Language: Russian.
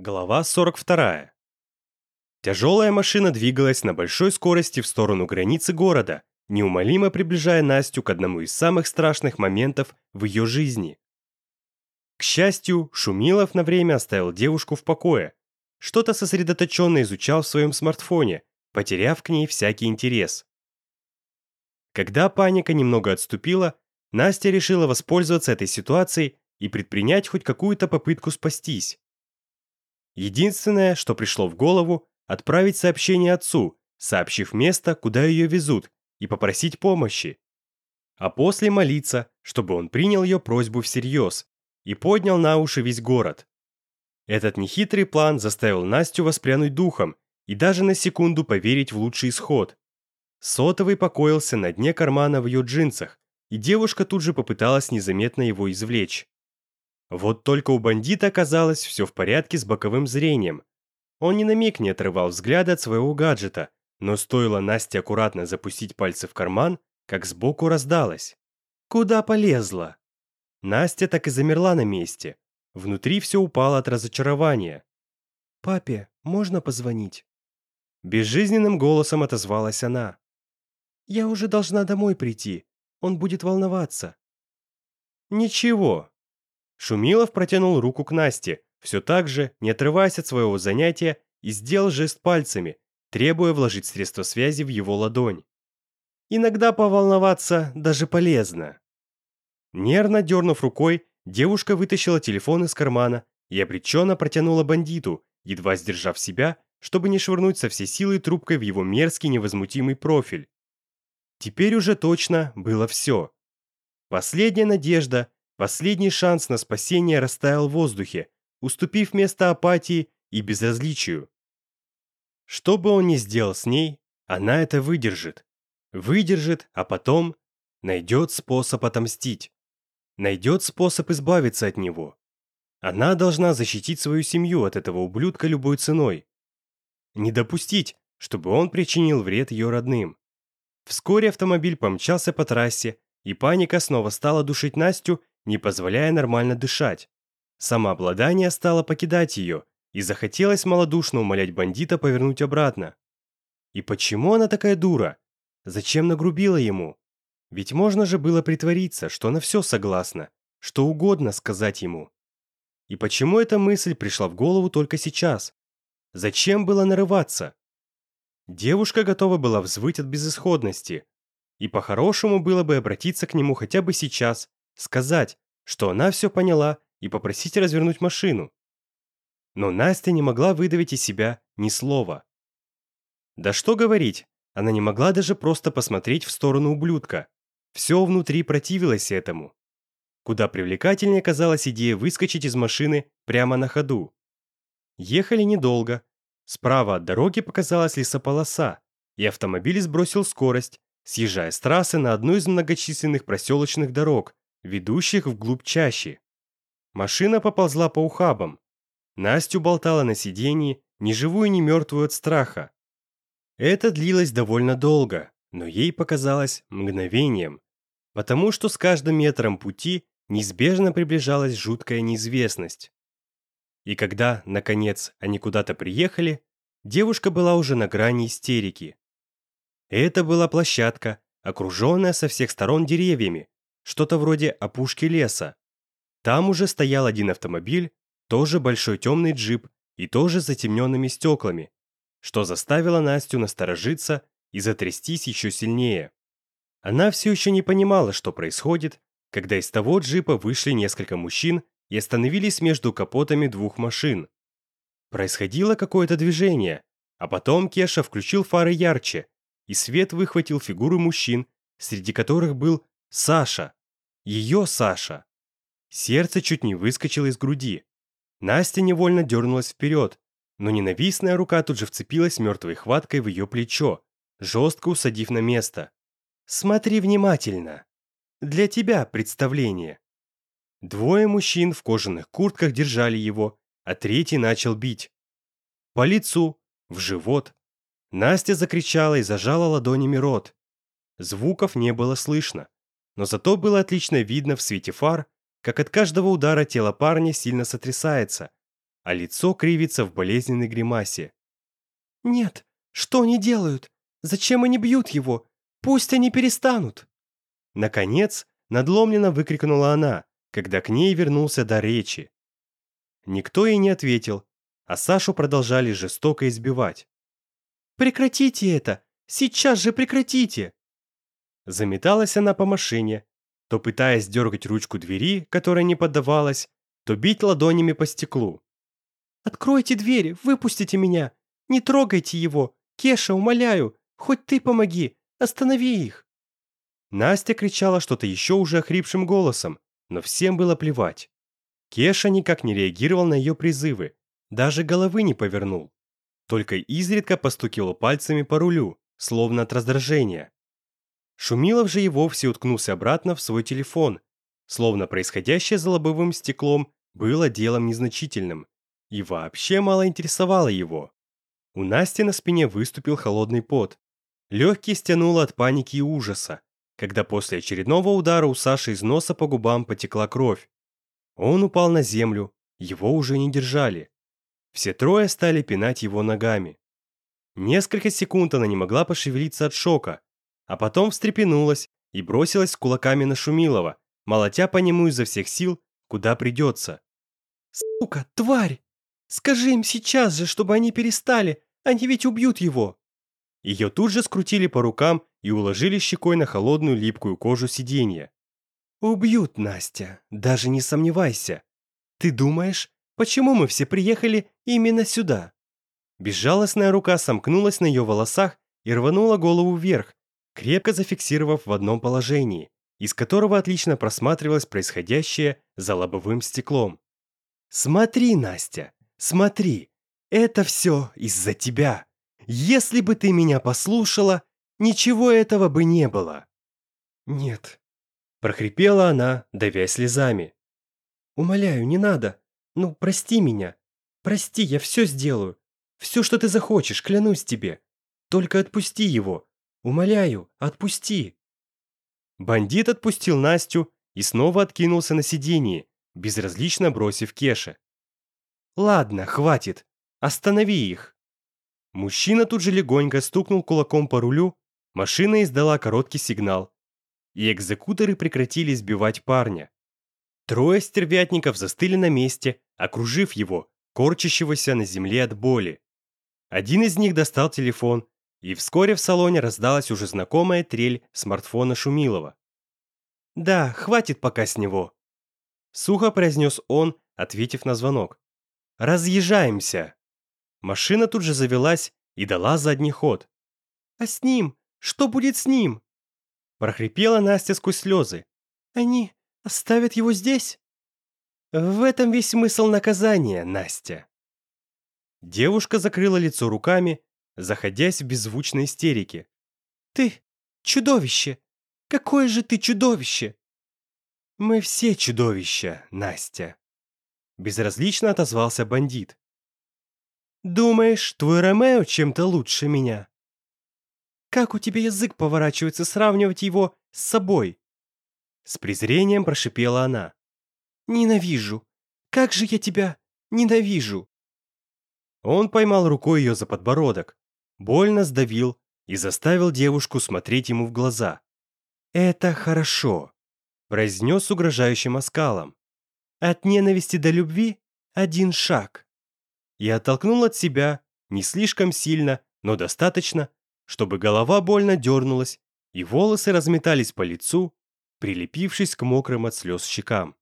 Глава 42. Тяжелая машина двигалась на большой скорости в сторону границы города, неумолимо приближая Настю к одному из самых страшных моментов в ее жизни. К счастью, Шумилов на время оставил девушку в покое. Что-то сосредоточенно изучал в своем смартфоне, потеряв к ней всякий интерес. Когда паника немного отступила, Настя решила воспользоваться этой ситуацией и предпринять хоть какую-то попытку спастись. Единственное, что пришло в голову, отправить сообщение отцу, сообщив место, куда ее везут, и попросить помощи. А после молиться, чтобы он принял ее просьбу всерьез и поднял на уши весь город. Этот нехитрый план заставил Настю воспрянуть духом и даже на секунду поверить в лучший исход. Сотовый покоился на дне кармана в ее джинсах, и девушка тут же попыталась незаметно его извлечь. Вот только у бандита оказалось все в порядке с боковым зрением. Он ни на миг не отрывал взгляда от своего гаджета, но стоило Насте аккуратно запустить пальцы в карман, как сбоку раздалось. «Куда полезла?» Настя так и замерла на месте. Внутри все упало от разочарования. «Папе, можно позвонить?» Безжизненным голосом отозвалась она. «Я уже должна домой прийти. Он будет волноваться». «Ничего, Шумилов протянул руку к Насте, все так же, не отрываясь от своего занятия, и сделал жест пальцами, требуя вложить средства связи в его ладонь. «Иногда поволноваться даже полезно». Нервно дернув рукой, девушка вытащила телефон из кармана и обреченно протянула бандиту, едва сдержав себя, чтобы не швырнуть со всей силы трубкой в его мерзкий невозмутимый профиль. Теперь уже точно было все. Последняя надежда, Последний шанс на спасение растаял в воздухе, уступив место апатии и безразличию. Что бы он ни сделал с ней, она это выдержит. Выдержит, а потом найдет способ отомстить. Найдет способ избавиться от него. Она должна защитить свою семью от этого ублюдка любой ценой. Не допустить, чтобы он причинил вред ее родным. Вскоре автомобиль помчался по трассе, и паника снова стала душить Настю не позволяя нормально дышать. Самообладание стало покидать ее, и захотелось малодушно умолять бандита повернуть обратно. И почему она такая дура? Зачем нагрубила ему? Ведь можно же было притвориться, что она все согласна, что угодно сказать ему. И почему эта мысль пришла в голову только сейчас? Зачем было нарываться? Девушка готова была взвыть от безысходности. И по-хорошему было бы обратиться к нему хотя бы сейчас, сказать, что она все поняла и попросить развернуть машину. Но Настя не могла выдавить из себя ни слова. Да что говорить, она не могла даже просто посмотреть в сторону ублюдка. Все внутри противилось этому. Куда привлекательнее казалась идея выскочить из машины прямо на ходу. Ехали недолго. Справа от дороги показалась лесополоса, и автомобиль сбросил скорость, съезжая с трассы на одну из многочисленных проселочных дорог, ведущих вглубь чащи. Машина поползла по ухабам. Настю болтала на сиденье, ни живую, ни мертвую от страха. Это длилось довольно долго, но ей показалось мгновением, потому что с каждым метром пути неизбежно приближалась жуткая неизвестность. И когда, наконец, они куда-то приехали, девушка была уже на грани истерики. Это была площадка, окруженная со всех сторон деревьями, что-то вроде опушки леса. Там уже стоял один автомобиль, тоже большой темный джип и тоже затемненными стеклами, что заставило Настю насторожиться и затрястись еще сильнее. Она все еще не понимала, что происходит, когда из того джипа вышли несколько мужчин и остановились между капотами двух машин. Происходило какое-то движение, а потом Кеша включил фары ярче, и свет выхватил фигуры мужчин, среди которых был Саша. Ее Саша. Сердце чуть не выскочило из груди. Настя невольно дернулась вперед, но ненавистная рука тут же вцепилась мертвой хваткой в ее плечо, жестко усадив на место. «Смотри внимательно. Для тебя представление». Двое мужчин в кожаных куртках держали его, а третий начал бить. По лицу, в живот. Настя закричала и зажала ладонями рот. Звуков не было слышно но зато было отлично видно в свете фар, как от каждого удара тело парня сильно сотрясается, а лицо кривится в болезненной гримасе. «Нет, что они делают? Зачем они бьют его? Пусть они перестанут!» Наконец, надломленно выкрикнула она, когда к ней вернулся до речи. Никто ей не ответил, а Сашу продолжали жестоко избивать. «Прекратите это! Сейчас же прекратите!» Заметалась она по машине, то пытаясь дергать ручку двери, которая не поддавалась, то бить ладонями по стеклу. «Откройте дверь, выпустите меня! Не трогайте его! Кеша, умоляю! Хоть ты помоги! Останови их!» Настя кричала что-то еще уже охрипшим голосом, но всем было плевать. Кеша никак не реагировал на ее призывы, даже головы не повернул. Только изредка постукивал пальцами по рулю, словно от раздражения. Шумилов же и вовсе уткнулся обратно в свой телефон, словно происходящее за лобовым стеклом было делом незначительным и вообще мало интересовало его. У Насти на спине выступил холодный пот. Легкие стянуло от паники и ужаса, когда после очередного удара у Саши из носа по губам потекла кровь. Он упал на землю, его уже не держали. Все трое стали пинать его ногами. Несколько секунд она не могла пошевелиться от шока, а потом встрепенулась и бросилась кулаками на Шумилова, молотя по нему изо всех сил, куда придется. «Сука, тварь! Скажи им сейчас же, чтобы они перестали, они ведь убьют его!» Ее тут же скрутили по рукам и уложили щекой на холодную липкую кожу сиденья. «Убьют, Настя, даже не сомневайся. Ты думаешь, почему мы все приехали именно сюда?» Безжалостная рука сомкнулась на ее волосах и рванула голову вверх, крепко зафиксировав в одном положении, из которого отлично просматривалось происходящее за лобовым стеклом. «Смотри, Настя, смотри, это все из-за тебя. Если бы ты меня послушала, ничего этого бы не было». «Нет», – прохрипела она, давя слезами. «Умоляю, не надо. Ну, прости меня. Прости, я все сделаю. Все, что ты захочешь, клянусь тебе. Только отпусти его, Умоляю, отпусти!» Бандит отпустил Настю и снова откинулся на сиденье, безразлично бросив Кеше. «Ладно, хватит. Останови их!» Мужчина тут же легонько стукнул кулаком по рулю, машина издала короткий сигнал, и экзекуторы прекратили сбивать парня. Трое стервятников застыли на месте, окружив его, корчащегося на земле от боли. Один из них достал телефон и вскоре в салоне раздалась уже знакомая трель смартфона Шумилова. «Да, хватит пока с него», — сухо произнес он, ответив на звонок. «Разъезжаемся!» Машина тут же завелась и дала задний ход. «А с ним? Что будет с ним?» Прохрипела Настя сквозь слезы. «Они оставят его здесь?» «В этом весь смысл наказания, Настя!» Девушка закрыла лицо руками, заходясь в беззвучной истерике. «Ты чудовище! Какое же ты чудовище!» «Мы все чудовища, Настя!» Безразлично отозвался бандит. «Думаешь, твой Ромео чем-то лучше меня?» «Как у тебя язык поворачивается сравнивать его с собой?» С презрением прошипела она. «Ненавижу! Как же я тебя ненавижу!» Он поймал рукой ее за подбородок больно сдавил и заставил девушку смотреть ему в глаза. «Это хорошо», — произнес угрожающим оскалом. «От ненависти до любви один шаг». И оттолкнул от себя, не слишком сильно, но достаточно, чтобы голова больно дернулась и волосы разметались по лицу, прилепившись к мокрым от слез щекам.